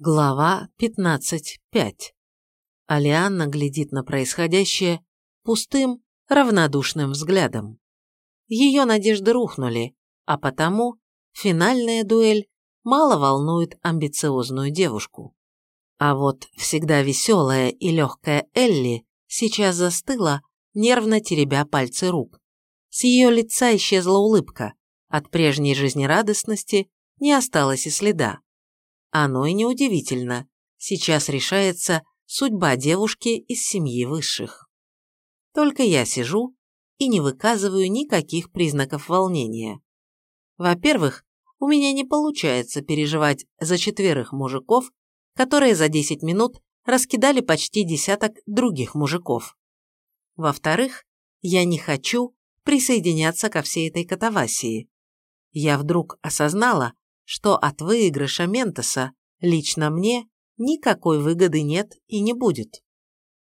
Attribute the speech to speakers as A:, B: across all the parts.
A: Глава 15.5. Алианна глядит на происходящее пустым, равнодушным взглядом. Ее надежды рухнули, а потому финальная дуэль мало волнует амбициозную девушку. А вот всегда веселая и легкая Элли сейчас застыла, нервно теребя пальцы рук. С ее лица исчезла улыбка, от прежней жизнерадостности не осталось и следа. Оно и неудивительно. Сейчас решается судьба девушки из семьи высших. Только я сижу и не выказываю никаких признаков волнения. Во-первых, у меня не получается переживать за четверых мужиков, которые за 10 минут раскидали почти десяток других мужиков. Во-вторых, я не хочу присоединяться ко всей этой катавасии. Я вдруг осознала, что от выигрыша Ментоса лично мне никакой выгоды нет и не будет.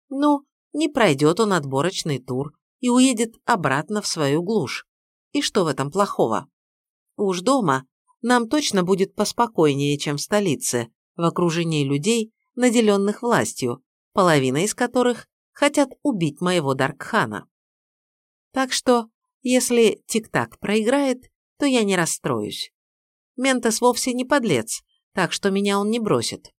A: Ну, не пройдет он отборочный тур и уедет обратно в свою глушь. И что в этом плохого? Уж дома нам точно будет поспокойнее, чем в столице, в окружении людей, наделенных властью, половина из которых хотят убить моего Даркхана. Так что, если Тик-Так проиграет, то я не расстроюсь. Ментос вовсе не подлец, так что меня он не бросит.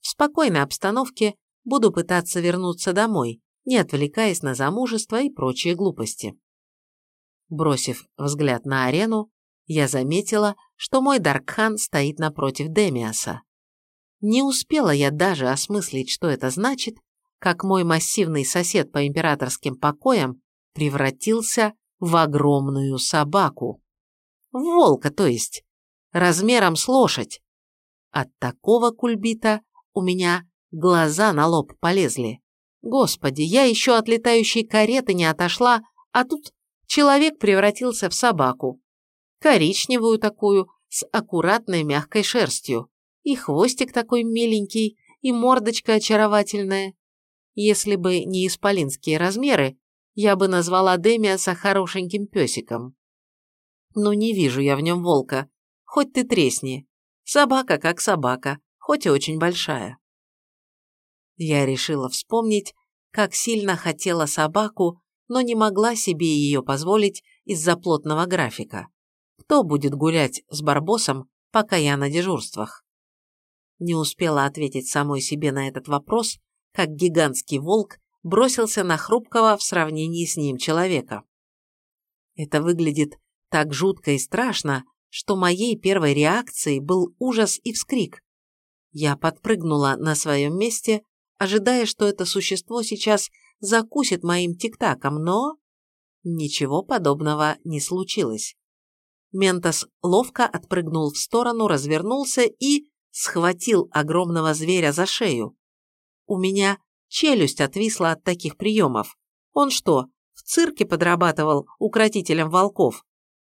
A: В спокойной обстановке буду пытаться вернуться домой, не отвлекаясь на замужество и прочие глупости. Бросив взгляд на арену, я заметила, что мой Даркхан стоит напротив Демиаса. Не успела я даже осмыслить, что это значит, как мой массивный сосед по императорским покоям превратился в огромную собаку. Волка, то есть размером с лошадь. От такого кульбита у меня глаза на лоб полезли. Господи, я еще от летающей кареты не отошла, а тут человек превратился в собаку. Коричневую такую, с аккуратной мягкой шерстью. И хвостик такой миленький, и мордочка очаровательная. Если бы не исполинские размеры, я бы назвала Демиаса хорошеньким песиком. Но не вижу я в нем волка, хоть ты тресни. Собака как собака, хоть и очень большая. Я решила вспомнить, как сильно хотела собаку, но не могла себе ее позволить из-за плотного графика. Кто будет гулять с Барбосом, пока я на дежурствах? Не успела ответить самой себе на этот вопрос, как гигантский волк бросился на хрупкого в сравнении с ним человека. Это выглядит так жутко и страшно, что моей первой реакцией был ужас и вскрик. Я подпрыгнула на своем месте, ожидая, что это существо сейчас закусит моим тиктаком, но... Ничего подобного не случилось. Ментос ловко отпрыгнул в сторону, развернулся и схватил огромного зверя за шею. У меня челюсть отвисла от таких приемов. Он что, в цирке подрабатывал укротителем волков?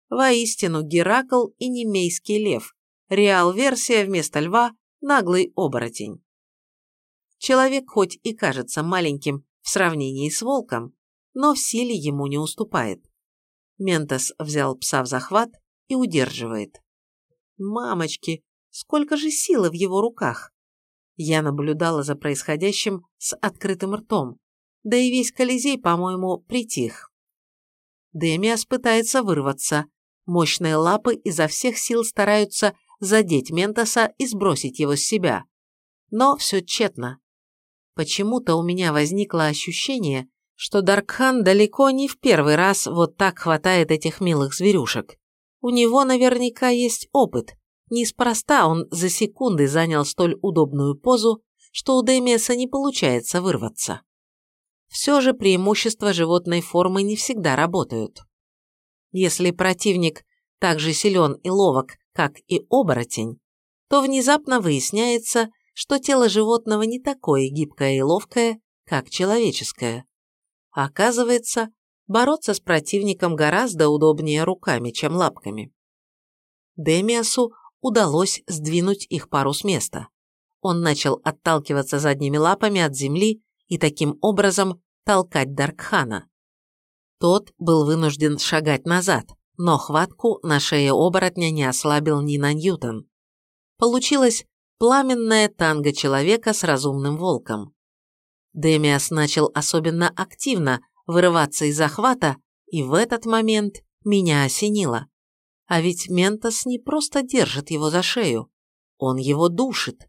A: Воистину, Геракл и немейский лев. Реал-версия вместо льва – наглый оборотень. Человек хоть и кажется маленьким в сравнении с волком, но в силе ему не уступает. Ментос взял пса в захват и удерживает. Мамочки, сколько же силы в его руках! Я наблюдала за происходящим с открытым ртом, да и весь Колизей, по-моему, притих. Демиас пытается вырваться, Мощные лапы изо всех сил стараются задеть Ментоса и сбросить его с себя. Но все тщетно. Почему-то у меня возникло ощущение, что Даркхан далеко не в первый раз вот так хватает этих милых зверюшек. У него наверняка есть опыт. Неспроста он за секунды занял столь удобную позу, что у Демиаса не получается вырваться. Все же преимущества животной формы не всегда работают. Если противник так же силен и ловок, как и оборотень, то внезапно выясняется, что тело животного не такое гибкое и ловкое, как человеческое. Оказывается, бороться с противником гораздо удобнее руками, чем лапками. Демиасу удалось сдвинуть их пару с места. Он начал отталкиваться задними лапами от земли и таким образом толкать Даркхана. Тот был вынужден шагать назад, но хватку на шее оборотня не ослабил ни на Ньютон. Получилось Пламенная танго человека с разумным волком. Демиас начал особенно активно вырываться из захвата, и в этот момент меня осенило. А ведь Ментос не просто держит его за шею, он его душит.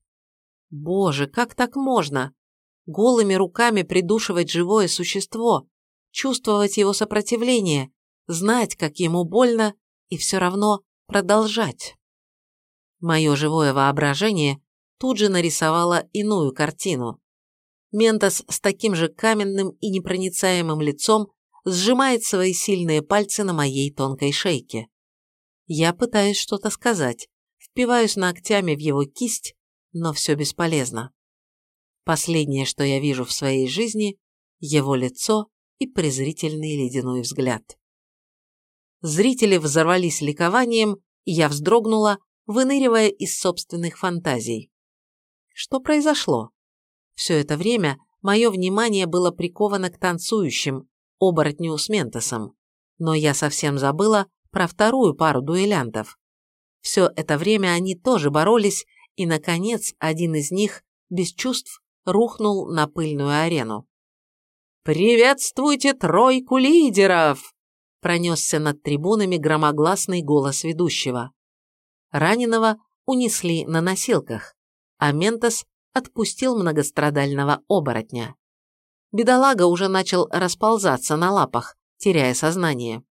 A: Боже, как так можно? Голыми руками придушивать живое существо, чувствовать его сопротивление, знать, как ему больно, и все равно продолжать. Мое живое воображение тут же нарисовало иную картину. Ментос с таким же каменным и непроницаемым лицом сжимает свои сильные пальцы на моей тонкой шейке. Я пытаюсь что-то сказать, впиваюсь ногтями в его кисть, но все бесполезно. Последнее, что я вижу в своей жизни – его лицо и презрительный ледяной взгляд. Зрители взорвались ликованием, и я вздрогнула, выныривая из собственных фантазий. Что произошло? Все это время мое внимание было приковано к танцующим, оборотню с Ментосом, но я совсем забыла про вторую пару дуэлянтов. Все это время они тоже боролись, и, наконец, один из них, без чувств, рухнул на пыльную арену. «Приветствуйте тройку лидеров!» пронесся над трибунами громогласный голос ведущего. Раненого унесли на носилках, а Ментос отпустил многострадального оборотня. Бедолага уже начал расползаться на лапах, теряя сознание.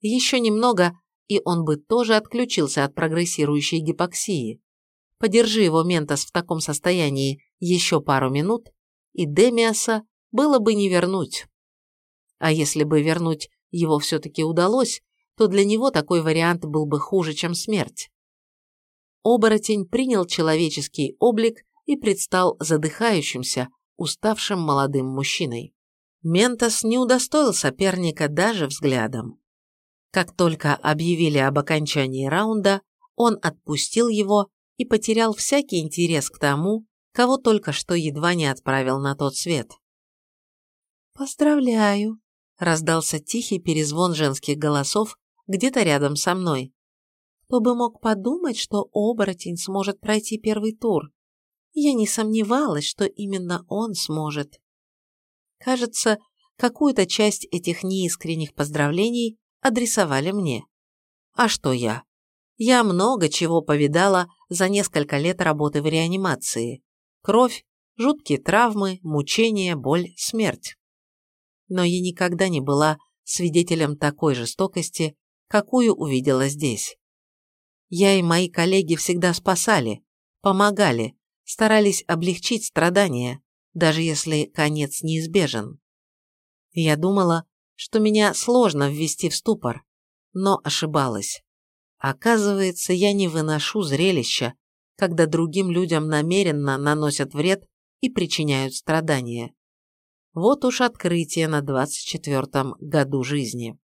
A: Еще немного, и он бы тоже отключился от прогрессирующей гипоксии. Подержи его Ментос в таком состоянии еще пару минут, и Демиаса было бы не вернуть. А если бы вернуть его все-таки удалось, то для него такой вариант был бы хуже, чем смерть. Оборотень принял человеческий облик и предстал задыхающимся, уставшим молодым мужчиной. Ментос не удостоил соперника даже взглядом. Как только объявили об окончании раунда, он отпустил его и потерял всякий интерес к тому, кого только что едва не отправил на тот свет. «Поздравляю», – раздался тихий перезвон женских голосов где-то рядом со мной. «Кто бы мог подумать, что оборотень сможет пройти первый тур? Я не сомневалась, что именно он сможет». Кажется, какую-то часть этих неискренних поздравлений адресовали мне. А что я? Я много чего повидала за несколько лет работы в реанимации. Кровь, жуткие травмы, мучения, боль, смерть. Но я никогда не была свидетелем такой жестокости, какую увидела здесь. Я и мои коллеги всегда спасали, помогали, старались облегчить страдания, даже если конец неизбежен. Я думала, что меня сложно ввести в ступор, но ошибалась. Оказывается, я не выношу зрелища, когда другим людям намеренно наносят вред и причиняют страдания. Вот уж открытие на 24-м году жизни.